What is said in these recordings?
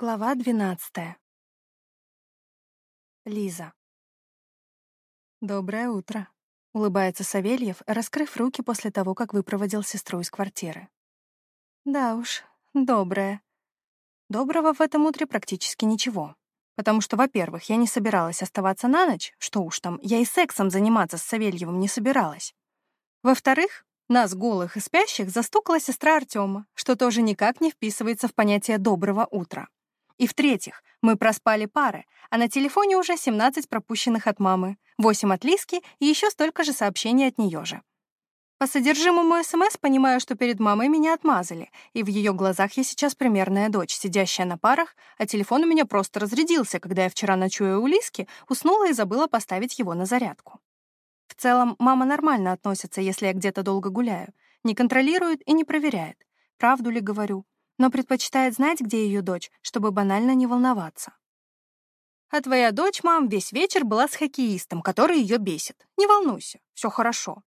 Глава двенадцатая. Лиза. «Доброе утро», — улыбается Савельев, раскрыв руки после того, как выпроводил сестру из квартиры. «Да уж, доброе. Доброго в этом утре практически ничего. Потому что, во-первых, я не собиралась оставаться на ночь, что уж там, я и сексом заниматься с Савельевым не собиралась. Во-вторых, нас, голых и спящих, застукала сестра Артема, что тоже никак не вписывается в понятие «доброго утра». И в-третьих, мы проспали пары, а на телефоне уже 17 пропущенных от мамы, 8 от Лиски и еще столько же сообщений от нее же. По содержимому СМС понимаю, что перед мамой меня отмазали, и в ее глазах я сейчас примерная дочь, сидящая на парах, а телефон у меня просто разрядился, когда я вчера, ночуя у Лиски, уснула и забыла поставить его на зарядку. В целом, мама нормально относится, если я где-то долго гуляю, не контролирует и не проверяет, правду ли говорю, но предпочитает знать, где ее дочь, чтобы банально не волноваться. А твоя дочь, мам, весь вечер была с хоккеистом, который ее бесит. Не волнуйся, все хорошо.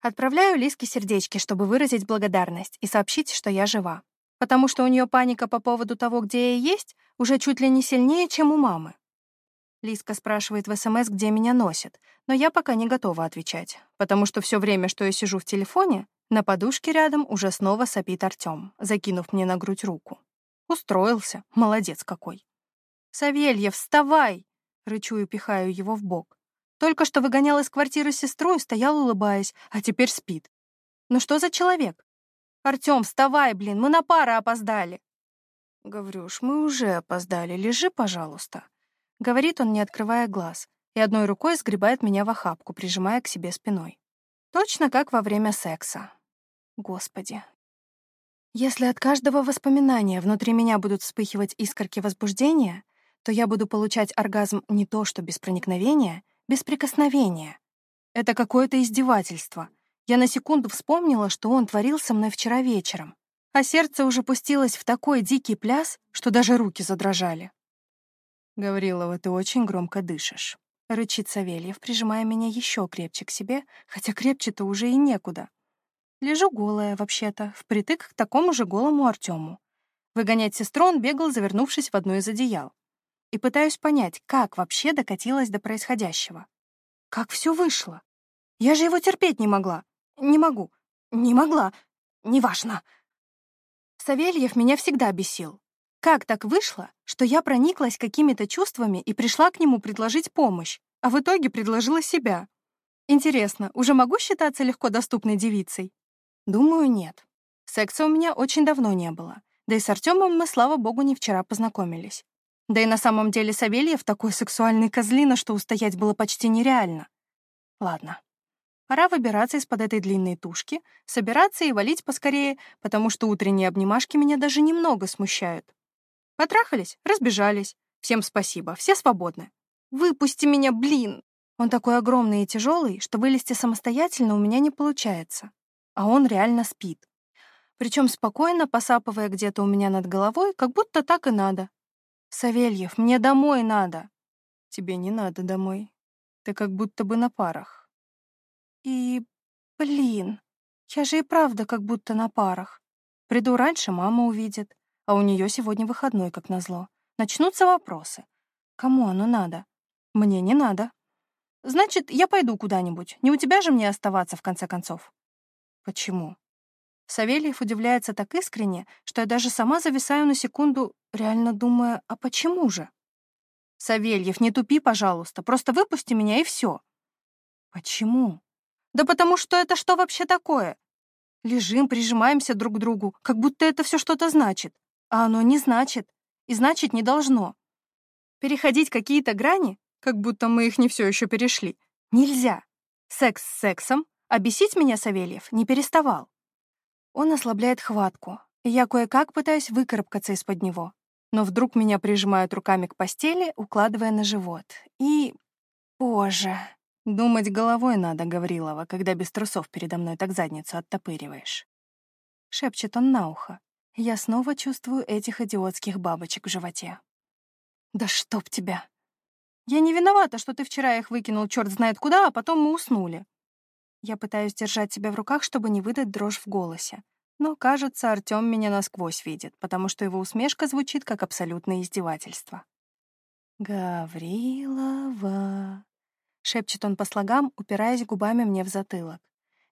Отправляю Лиске сердечки, чтобы выразить благодарность и сообщить, что я жива. Потому что у нее паника по поводу того, где я есть, уже чуть ли не сильнее, чем у мамы. Лиска спрашивает в СМС, где меня носит, но я пока не готова отвечать, потому что все время, что я сижу в телефоне, на подушке рядом уже снова сопит Артем, закинув мне на грудь руку. Устроился, молодец какой. «Савельев, вставай!» — рычу и пихаю его в бок. Только что выгонял из квартиры сестру и стоял, улыбаясь, а теперь спит. Ну что за человек? «Артем, вставай, блин, мы на пары опоздали!» «Гаврюш, мы уже опоздали, лежи, пожалуйста», — говорит он, не открывая глаз, и одной рукой сгребает меня в охапку, прижимая к себе спиной. Точно как во время секса. Господи. Если от каждого воспоминания внутри меня будут вспыхивать искорки возбуждения, то я буду получать оргазм не то что без проникновения, без прикосновения. Это какое-то издевательство. Я на секунду вспомнила, что он творил со мной вчера вечером, а сердце уже пустилось в такой дикий пляс, что даже руки задрожали. «Гаврилова, ты очень громко дышишь», — рычит Савельев, прижимая меня еще крепче к себе, хотя крепче-то уже и некуда. Лежу голая, вообще-то, впритык к такому же голому Артему. Выгонять сестру он бегал, завернувшись в одно из одеял. И пытаюсь понять, как вообще докатилась до происходящего. Как все вышло? Я же его терпеть не могла. Не могу. Не могла. Неважно. Савельев меня всегда бесил. Как так вышло, что я прониклась какими-то чувствами и пришла к нему предложить помощь, а в итоге предложила себя? Интересно, уже могу считаться легко доступной девицей? Думаю, нет. Секса у меня очень давно не было. Да и с Артемом мы, слава богу, не вчера познакомились. Да и на самом деле Савельев такой сексуальный козлина, что устоять было почти нереально. Ладно. Пора выбираться из-под этой длинной тушки, собираться и валить поскорее, потому что утренние обнимашки меня даже немного смущают. Потрахались, разбежались. Всем спасибо, все свободны. Выпусти меня, блин! Он такой огромный и тяжелый, что вылезти самостоятельно у меня не получается а он реально спит. Причем спокойно, посапывая где-то у меня над головой, как будто так и надо. «Савельев, мне домой надо!» «Тебе не надо домой. Ты как будто бы на парах». «И... блин, я же и правда как будто на парах. Приду раньше, мама увидит, а у нее сегодня выходной, как назло. Начнутся вопросы. Кому оно надо? Мне не надо. Значит, я пойду куда-нибудь. Не у тебя же мне оставаться, в конце концов. Почему? Савельев удивляется так искренне, что я даже сама зависаю на секунду, реально думая, а почему же? Савельев, не тупи, пожалуйста, просто выпусти меня и все. Почему? Да потому что это что вообще такое? Лежим, прижимаемся друг к другу, как будто это все что-то значит. А оно не значит. И значит не должно. Переходить какие-то грани, как будто мы их не все еще перешли, нельзя. Секс с сексом, а бесить меня Савельев не переставал. Он ослабляет хватку, и я кое-как пытаюсь выкарабкаться из-под него. Но вдруг меня прижимают руками к постели, укладывая на живот. И... Боже... Думать головой надо, Гаврилова, когда без трусов передо мной так задницу оттопыриваешь. Шепчет он на ухо. Я снова чувствую этих идиотских бабочек в животе. Да чтоб тебя! Я не виновата, что ты вчера их выкинул черт знает куда, а потом мы уснули. Я пытаюсь держать себя в руках, чтобы не выдать дрожь в голосе. Но, кажется, Артём меня насквозь видит, потому что его усмешка звучит как абсолютное издевательство. «Гаврилова», — шепчет он по слогам, упираясь губами мне в затылок,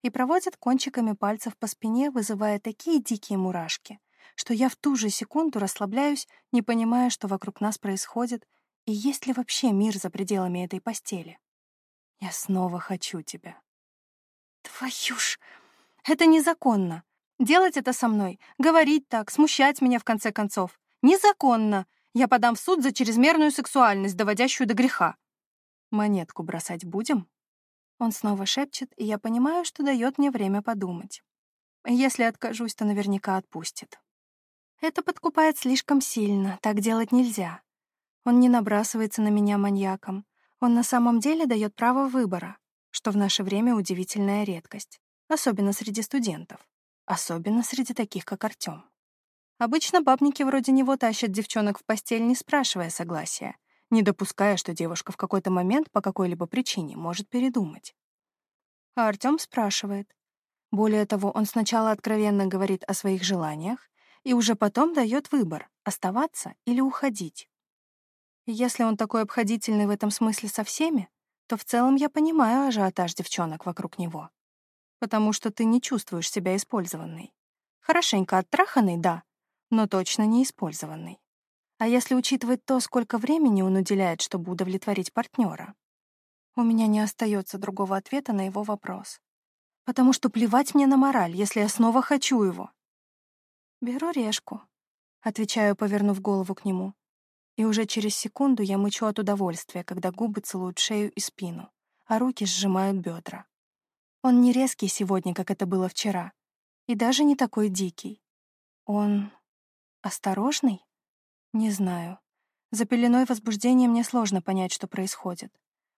и проводит кончиками пальцев по спине, вызывая такие дикие мурашки, что я в ту же секунду расслабляюсь, не понимая, что вокруг нас происходит, и есть ли вообще мир за пределами этой постели. Я снова хочу тебя. Твою ж! Это незаконно. Делать это со мной, говорить так, смущать меня в конце концов. Незаконно. Я подам в суд за чрезмерную сексуальность, доводящую до греха. Монетку бросать будем? Он снова шепчет, и я понимаю, что дает мне время подумать. Если откажусь, то наверняка отпустит. Это подкупает слишком сильно, так делать нельзя. Он не набрасывается на меня маньяком. Он на самом деле дает право выбора, что в наше время удивительная редкость, особенно среди студентов, особенно среди таких, как Артём. Обычно бабники вроде него тащат девчонок в постель, не спрашивая согласия, не допуская, что девушка в какой-то момент по какой-либо причине может передумать. А Артём спрашивает. Более того, он сначала откровенно говорит о своих желаниях и уже потом дает выбор — оставаться или уходить. Если он такой обходительный в этом смысле со всеми, то в целом я понимаю ажиотаж девчонок вокруг него. Потому что ты не чувствуешь себя использованной. Хорошенько оттраханный, да, но точно не использованный. А если учитывать то, сколько времени он уделяет, чтобы удовлетворить партнера, у меня не остается другого ответа на его вопрос. Потому что плевать мне на мораль, если я снова хочу его. «Беру решку», — отвечаю, повернув голову к нему. И уже через секунду я мычу от удовольствия, когда губы целуют шею и спину, а руки сжимают бедра. Он не резкий сегодня, как это было вчера, и даже не такой дикий. Он осторожный? Не знаю. За пеленой возбуждения мне сложно понять, что происходит.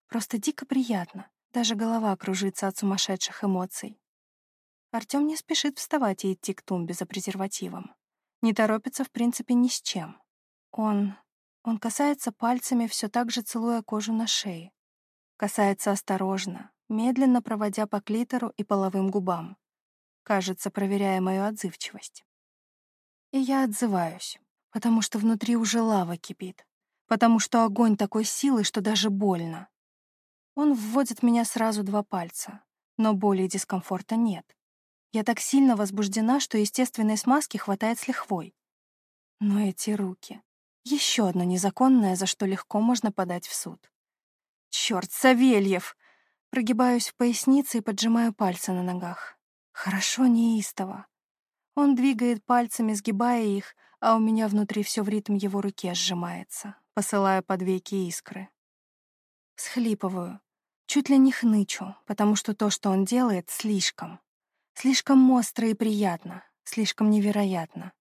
Просто дико приятно. Даже голова кружится от сумасшедших эмоций. Артём не спешит вставать и идти к тумбе за презервативом. Не торопится, в принципе, ни с чем. Он... он касается пальцами, все так же целуя кожу на шее. Касается осторожно, медленно проводя по клитору и половым губам. Кажется, проверяя мою отзывчивость. И я отзываюсь, потому что внутри уже лава кипит, потому что огонь такой силы, что даже больно. Он вводит меня сразу два пальца, но боли и дискомфорта нет. Я так сильно возбуждена, что естественной смазки хватает с лихвой. Но эти руки... Еще одно незаконное, за что легко можно подать в суд. Черт, Савельев! Прогибаюсь в пояснице и поджимаю пальцы на ногах. Хорошо неистово. Он двигает пальцами, сгибая их, а у меня внутри все в ритм его руке сжимается, посылая под веки искры. Схлипываю, чуть ли не хнычу, потому что то, что он делает, слишком. Слишком остро и приятно, слишком невероятно.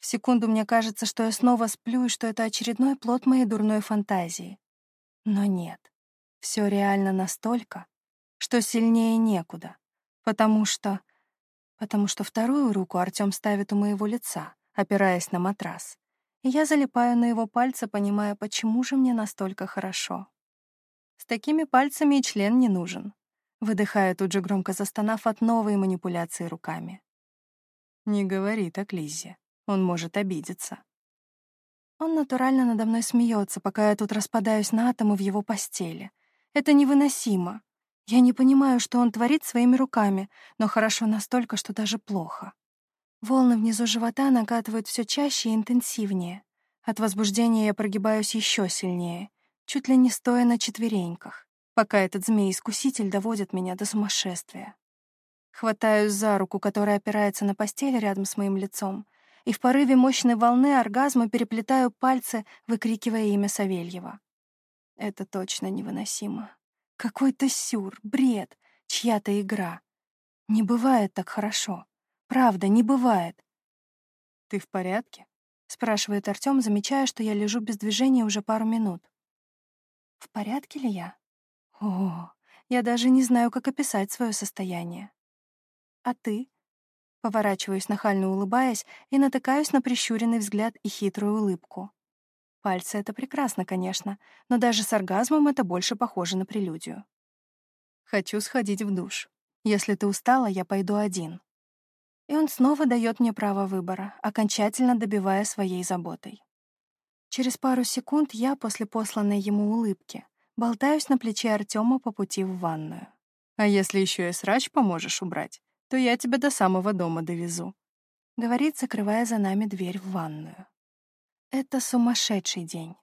В секунду мне кажется, что я снова сплю и что это очередной плод моей дурной фантазии. Но нет. Все реально настолько, что сильнее некуда, потому что... Потому что вторую руку Артём ставит у моего лица, опираясь на матрас, и я залипаю на его пальцы, понимая, почему же мне настолько хорошо. С такими пальцами и член не нужен выдыхая тут же громко застонав от новой манипуляции руками. «Не говори так Лиззе, он может обидеться». Он натурально надо мной смеется, пока я тут распадаюсь на атомы в его постели. Это невыносимо. Я не понимаю, что он творит своими руками, но хорошо настолько, что даже плохо. Волны внизу живота накатывают все чаще и интенсивнее. От возбуждения я прогибаюсь еще сильнее, чуть ли не стоя на четвереньках пока этот змей-искуситель доводит меня до сумасшествия. Хватаюсь за руку, которая опирается на постель рядом с моим лицом, и в порыве мощной волны оргазма переплетаю пальцы, выкрикивая имя Савельева. Это точно невыносимо. Какой-то сюр, бред, чья-то игра. Не бывает так хорошо. Правда, не бывает. «Ты в порядке?» — спрашивает Артём, замечая, что я лежу без движения уже пару минут. «В порядке ли я?» О, я даже не знаю, как описать свое состояние. А ты? Поворачиваюсь, нахально улыбаясь, и натыкаюсь на прищуренный взгляд и хитрую улыбку. Пальцы — это прекрасно, конечно, но даже с оргазмом это больше похоже на прелюдию. Хочу сходить в душ. Если ты устала, я пойду один. И он снова дает мне право выбора, окончательно добивая своей заботой. Через пару секунд я, после посланной ему улыбки, болтаюсь на плече Артема по пути в ванную. «А если еще и срач поможешь убрать, то я тебя до самого дома довезу», — говорит, закрывая за нами дверь в ванную. Это сумасшедший день.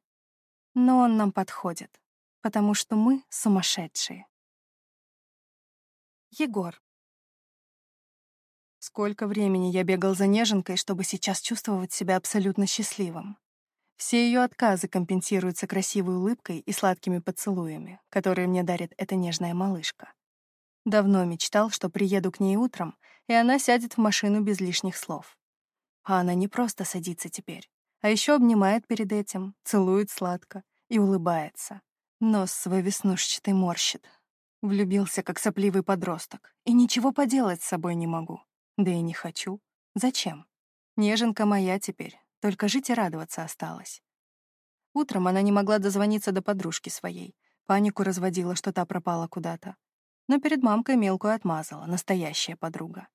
Но он нам подходит, потому что мы сумасшедшие. Егор. Сколько времени я бегал за неженкой, чтобы сейчас чувствовать себя абсолютно счастливым. Все ее отказы компенсируются красивой улыбкой и сладкими поцелуями, которые мне дарит эта нежная малышка. Давно мечтал, что приеду к ней утром, и она сядет в машину без лишних слов. А она не просто садится теперь, а еще обнимает перед этим, целует сладко и улыбается. Нос свой веснушчатый морщит. Влюбился, как сопливый подросток, и ничего поделать с собой не могу. Да и не хочу. Зачем? Неженка моя теперь, только жить и радоваться осталось. Утром она не могла дозвониться до подружки своей. Панику разводила, что та пропала куда-то. Но перед мамкой мелкую отмазала, настоящая подруга.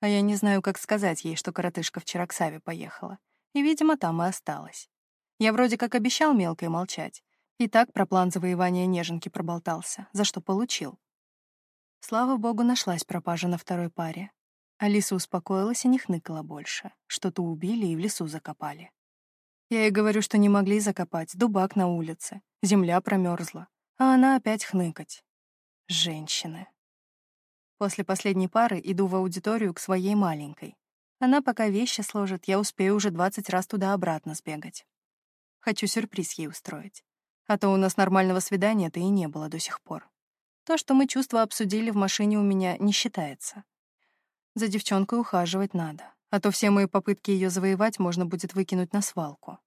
А я не знаю, как сказать ей, что коротышка вчера к Саве поехала. И, видимо, там и осталась. Я вроде как обещал мелкой молчать. И так про план завоевания неженки проболтался, за что получил. Слава богу, нашлась пропажа на второй паре. Алиса успокоилась и не хныкала больше. Что-то убили и в лесу закопали. Я ей говорю, что не могли закопать, дубак на улице, земля промерзла, а она опять хныкать. Женщины. После последней пары иду в аудиторию к своей маленькой. Она пока вещи сложит, я успею уже 20 раз туда-обратно сбегать. Хочу сюрприз ей устроить. А то у нас нормального свидания-то и не было до сих пор. То, что мы чувства обсудили в машине, у меня не считается. За девчонкой ухаживать надо, а то все мои попытки ее завоевать можно будет выкинуть на свалку.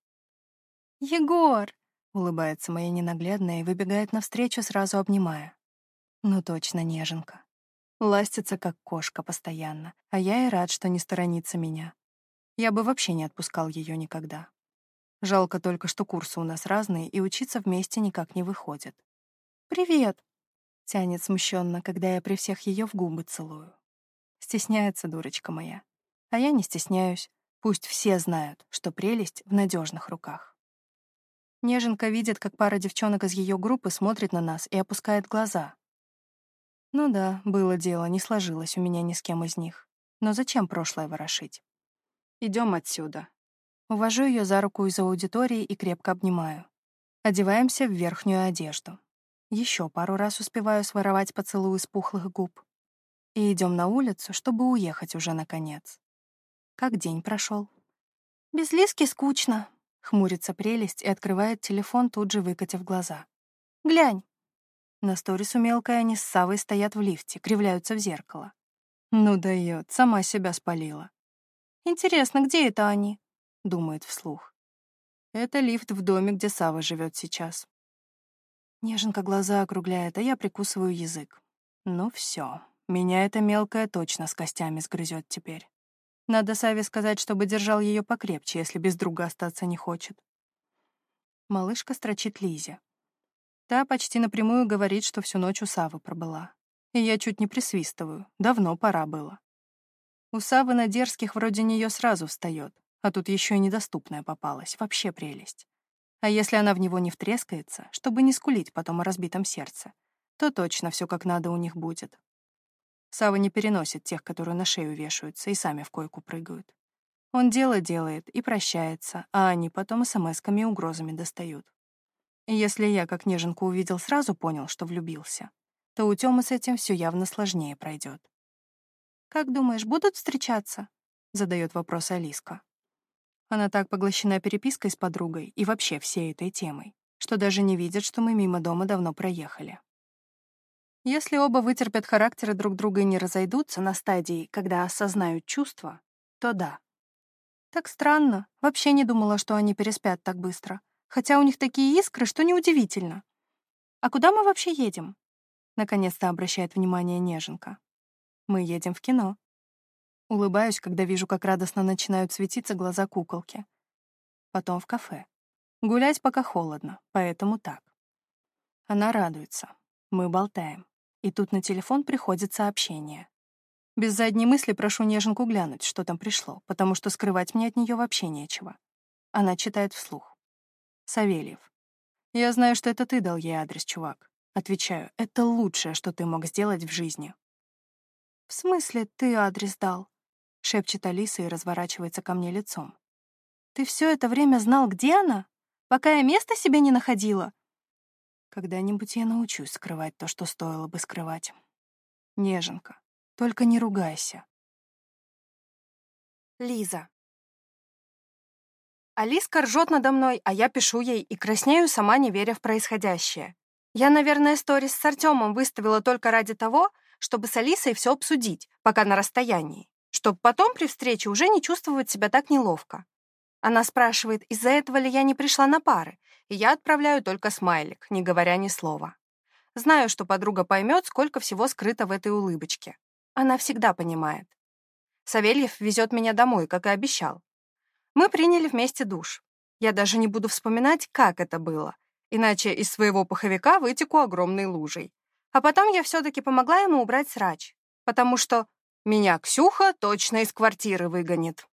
«Егор!» — улыбается моя ненаглядная и выбегает навстречу, сразу обнимая. Ну точно, неженка. Ластится, как кошка, постоянно, а я и рад, что не сторонится меня. Я бы вообще не отпускал ее никогда. Жалко только, что курсы у нас разные, и учиться вместе никак не выходит. «Привет!» — тянет смущенно, когда я при всех ее в губы целую. Стесняется дурочка моя. А я не стесняюсь. Пусть все знают, что прелесть в надежных руках. Неженка видит, как пара девчонок из ее группы смотрит на нас и опускает глаза. Ну да, было дело, не сложилось у меня ни с кем из них. Но зачем прошлое ворошить? Идем отсюда. Увожу ее за руку из аудитории и крепко обнимаю. Одеваемся в верхнюю одежду. Еще пару раз успеваю своровать поцелуй из пухлых губ и идем на улицу, чтобы уехать уже наконец. Как день прошел? Без Лиски скучно, хмурится прелесть и открывает телефон, тут же выкатив глаза. Глянь. На сторису мелкая они с Савой стоят в лифте, кривляются в зеркало. Ну даёт, сама себя спалила. Интересно, где это они? Думает вслух. Это лифт в доме, где Сава живет сейчас. Неженка глаза округляет, а я прикусываю язык. Ну все, меня эта мелкая точно с костями сгрызет теперь. Надо Саве сказать, чтобы держал ее покрепче, если без друга остаться не хочет. Малышка строчит Лизе. Та почти напрямую говорит, что всю ночь у Савы пробыла. И я чуть не присвистываю. Давно пора было. У Савы на дерзких вроде нее сразу встает, а тут еще и недоступная попалась. Вообще прелесть. А если она в него не втрескается, чтобы не скулить потом о разбитом сердце, то точно все как надо у них будет. Сава не переносит тех, которые на шею вешаются и сами в койку прыгают. Он дело делает и прощается, а они потом смс-ками и угрозами достают. И если я, как неженку увидел, сразу понял, что влюбился, то у Тёмы с этим все явно сложнее пройдет. «Как думаешь, будут встречаться?» — задает вопрос Алиска. Она так поглощена перепиской с подругой и вообще всей этой темой, что даже не видит, что мы мимо дома давно проехали. Если оба вытерпят характеры друг друга и не разойдутся на стадии, когда осознают чувства, то да. Так странно. Вообще не думала, что они переспят так быстро. Хотя у них такие искры, что неудивительно. «А куда мы вообще едем?» Наконец-то обращает внимание Неженка. «Мы едем в кино». Улыбаюсь, когда вижу, как радостно начинают светиться глаза куколки. Потом в кафе. Гулять пока холодно, поэтому так. Она радуется. Мы болтаем. И тут на телефон приходит сообщение. Без задней мысли прошу неженку глянуть, что там пришло, потому что скрывать мне от нее вообще нечего. Она читает вслух. Савельев. Я знаю, что это ты дал ей адрес, чувак. Отвечаю, это лучшее, что ты мог сделать в жизни. В смысле, ты адрес дал? Шепчет Алиса и разворачивается ко мне лицом. Ты все это время знал, где она? Пока я места себе не находила? Когда-нибудь я научусь скрывать то, что стоило бы скрывать. Неженка, только не ругайся. Лиза. Алиска ржет надо мной, а я пишу ей и краснею, сама не веря в происходящее. Я, наверное, сторис с Артемом выставила только ради того, чтобы с Алисой все обсудить, пока на расстоянии, чтобы потом при встрече уже не чувствовать себя так неловко. Она спрашивает, из-за этого ли я не пришла на пары, я отправляю только смайлик, не говоря ни слова. Знаю, что подруга поймет, сколько всего скрыто в этой улыбочке. Она всегда понимает. Савельев везет меня домой, как и обещал. Мы приняли вместе душ. Я даже не буду вспоминать, как это было, иначе из своего пуховика вытеку огромной лужей. А потом я все-таки помогла ему убрать срач, потому что меня Ксюха точно из квартиры выгонит.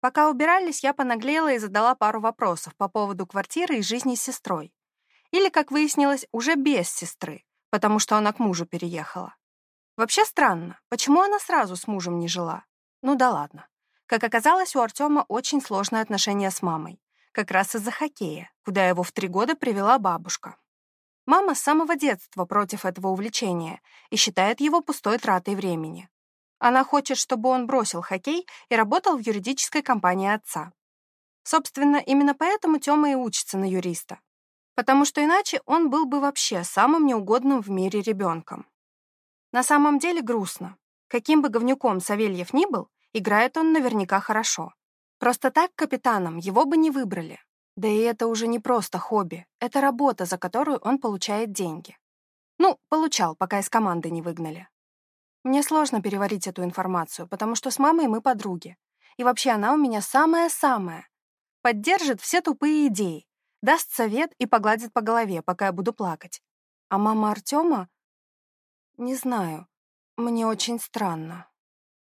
Пока убирались, я понаглела и задала пару вопросов по поводу квартиры и жизни с сестрой. Или, как выяснилось, уже без сестры, потому что она к мужу переехала. Вообще странно, почему она сразу с мужем не жила? Ну да ладно. Как оказалось, у Артема очень сложные отношения с мамой. Как раз из-за хоккея, куда его в три года привела бабушка. Мама с самого детства против этого увлечения и считает его пустой тратой времени. Она хочет, чтобы он бросил хоккей и работал в юридической компании отца. Собственно, именно поэтому Тёма и учится на юриста. Потому что иначе он был бы вообще самым неугодным в мире ребенком. На самом деле грустно. Каким бы говнюком Савельев ни был, играет он наверняка хорошо. Просто так капитаном его бы не выбрали. Да и это уже не просто хобби, это работа, за которую он получает деньги. Ну, получал, пока из команды не выгнали. Мне сложно переварить эту информацию, потому что с мамой мы подруги. И вообще она у меня самая-самая. Поддержит все тупые идеи, даст совет и погладит по голове, пока я буду плакать. А мама Артема? Не знаю. Мне очень странно.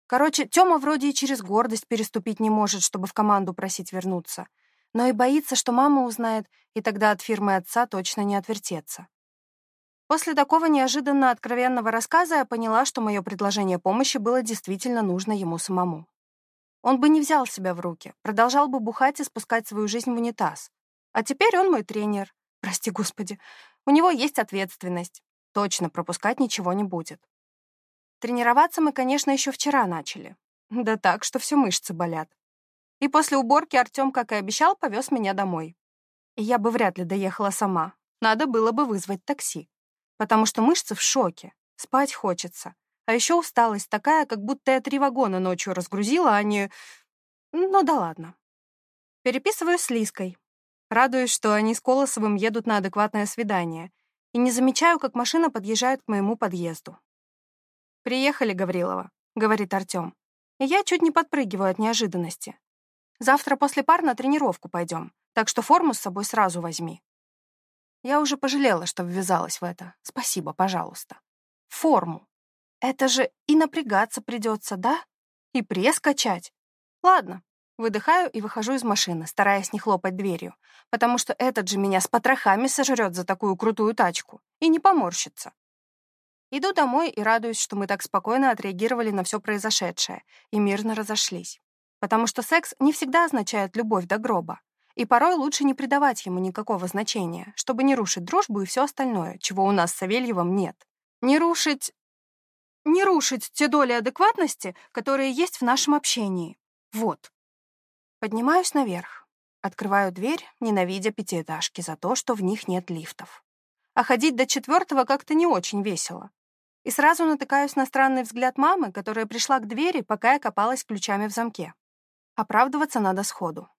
Короче, Тёма вроде и через гордость переступить не может, чтобы в команду просить вернуться. Но и боится, что мама узнает, и тогда от фирмы отца точно не отвертеться. После такого неожиданно откровенного рассказа я поняла, что мое предложение помощи было действительно нужно ему самому. Он бы не взял себя в руки, продолжал бы бухать и спускать свою жизнь в унитаз. А теперь он мой тренер. Прости, Господи. У него есть ответственность. Точно пропускать ничего не будет. Тренироваться мы, конечно, еще вчера начали. Да так, что все мышцы болят. И после уборки Артем, как и обещал, повез меня домой. И я бы вряд ли доехала сама. Надо было бы вызвать такси потому что мышцы в шоке, спать хочется. А еще усталость такая, как будто я три вагона ночью разгрузила, а не... Ну да ладно. Переписываю с Лиской. Радуюсь, что они с Колосовым едут на адекватное свидание. И не замечаю, как машина подъезжает к моему подъезду. «Приехали, Гаврилова», — говорит Артем. И я чуть не подпрыгиваю от неожиданности. «Завтра после пар на тренировку пойдем, так что форму с собой сразу возьми». Я уже пожалела, что ввязалась в это. Спасибо, пожалуйста. Форму. Это же и напрягаться придется, да? И пресс качать. Ладно. Выдыхаю и выхожу из машины, стараясь не хлопать дверью, потому что этот же меня с потрохами сожрет за такую крутую тачку и не поморщится. Иду домой и радуюсь, что мы так спокойно отреагировали на все произошедшее и мирно разошлись. Потому что секс не всегда означает любовь до гроба. И порой лучше не придавать ему никакого значения, чтобы не рушить дружбу и все остальное, чего у нас с Савельевым нет. Не рушить... Не рушить те доли адекватности, которые есть в нашем общении. Вот. Поднимаюсь наверх. Открываю дверь, ненавидя пятиэтажки за то, что в них нет лифтов. А ходить до четвертого как-то не очень весело. И сразу натыкаюсь на странный взгляд мамы, которая пришла к двери, пока я копалась ключами в замке. Оправдываться надо сходу.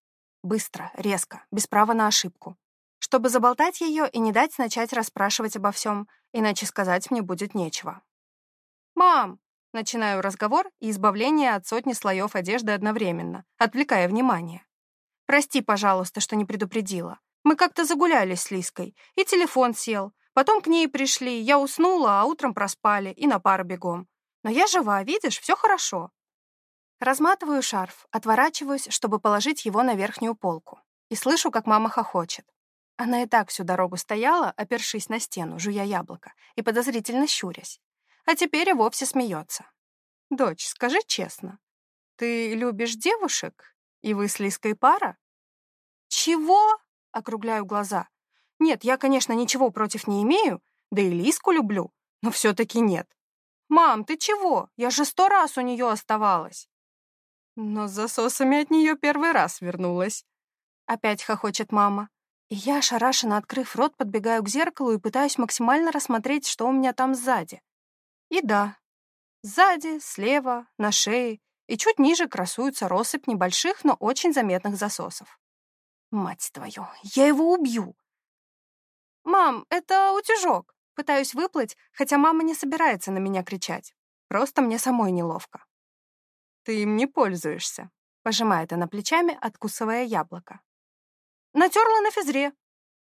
Быстро, резко, без права на ошибку. Чтобы заболтать ее и не дать начать расспрашивать обо всем, иначе сказать мне будет нечего. «Мам!» — начинаю разговор и избавление от сотни слоев одежды одновременно, отвлекая внимание. «Прости, пожалуйста, что не предупредила. Мы как-то загулялись с Лиской, и телефон сел. Потом к ней пришли, я уснула, а утром проспали, и на пару бегом. Но я жива, видишь, все хорошо. Разматываю шарф, отворачиваюсь, чтобы положить его на верхнюю полку. И слышу, как мама хохочет. Она и так всю дорогу стояла, опершись на стену, жуя яблоко и подозрительно щурясь. А теперь и вовсе смеется. «Дочь, скажи честно, ты любишь девушек? И вы с Лиской пара?» «Чего?» — округляю глаза. «Нет, я, конечно, ничего против не имею, да и Лиску люблю, но все-таки нет. Мам, ты чего? Я же сто раз у нее оставалась». Но с засосами от нее первый раз вернулась. Опять хохочет мама. И я, ошарашенно открыв рот, подбегаю к зеркалу и пытаюсь максимально рассмотреть, что у меня там сзади. И да, сзади, слева, на шее и чуть ниже красуются россыпь небольших, но очень заметных засосов. Мать твою, я его убью! «Мам, это утюжок!» Пытаюсь выплыть, хотя мама не собирается на меня кричать. Просто мне самой неловко. «Ты им не пользуешься», — пожимает она плечами, откусывая яблоко. Натерла на физре.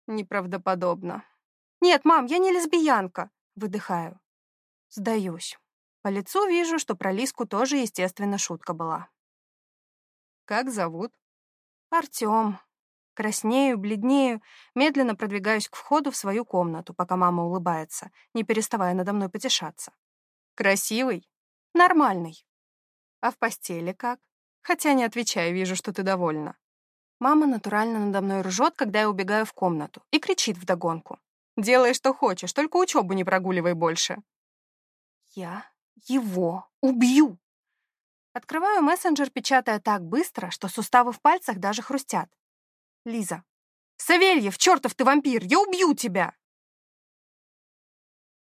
Неправдоподобно. Нет, мам, я не лесбиянка. Выдыхаю. Сдаюсь. По лицу вижу, что про Лиску тоже, естественно, шутка была. Как зовут? Артем. Краснею, бледнею, медленно продвигаюсь к входу в свою комнату, пока мама улыбается, не переставая надо мной потешаться. Красивый? Нормальный. А в постели как? Хотя не отвечаю, вижу, что ты довольна. Мама натурально надо мной ржет, когда я убегаю в комнату, и кричит вдогонку. «Делай, что хочешь, только учебу не прогуливай больше». Я его убью. Открываю мессенджер, печатая так быстро, что суставы в пальцах даже хрустят. Лиза. «Савельев, чертов ты вампир! Я убью тебя!»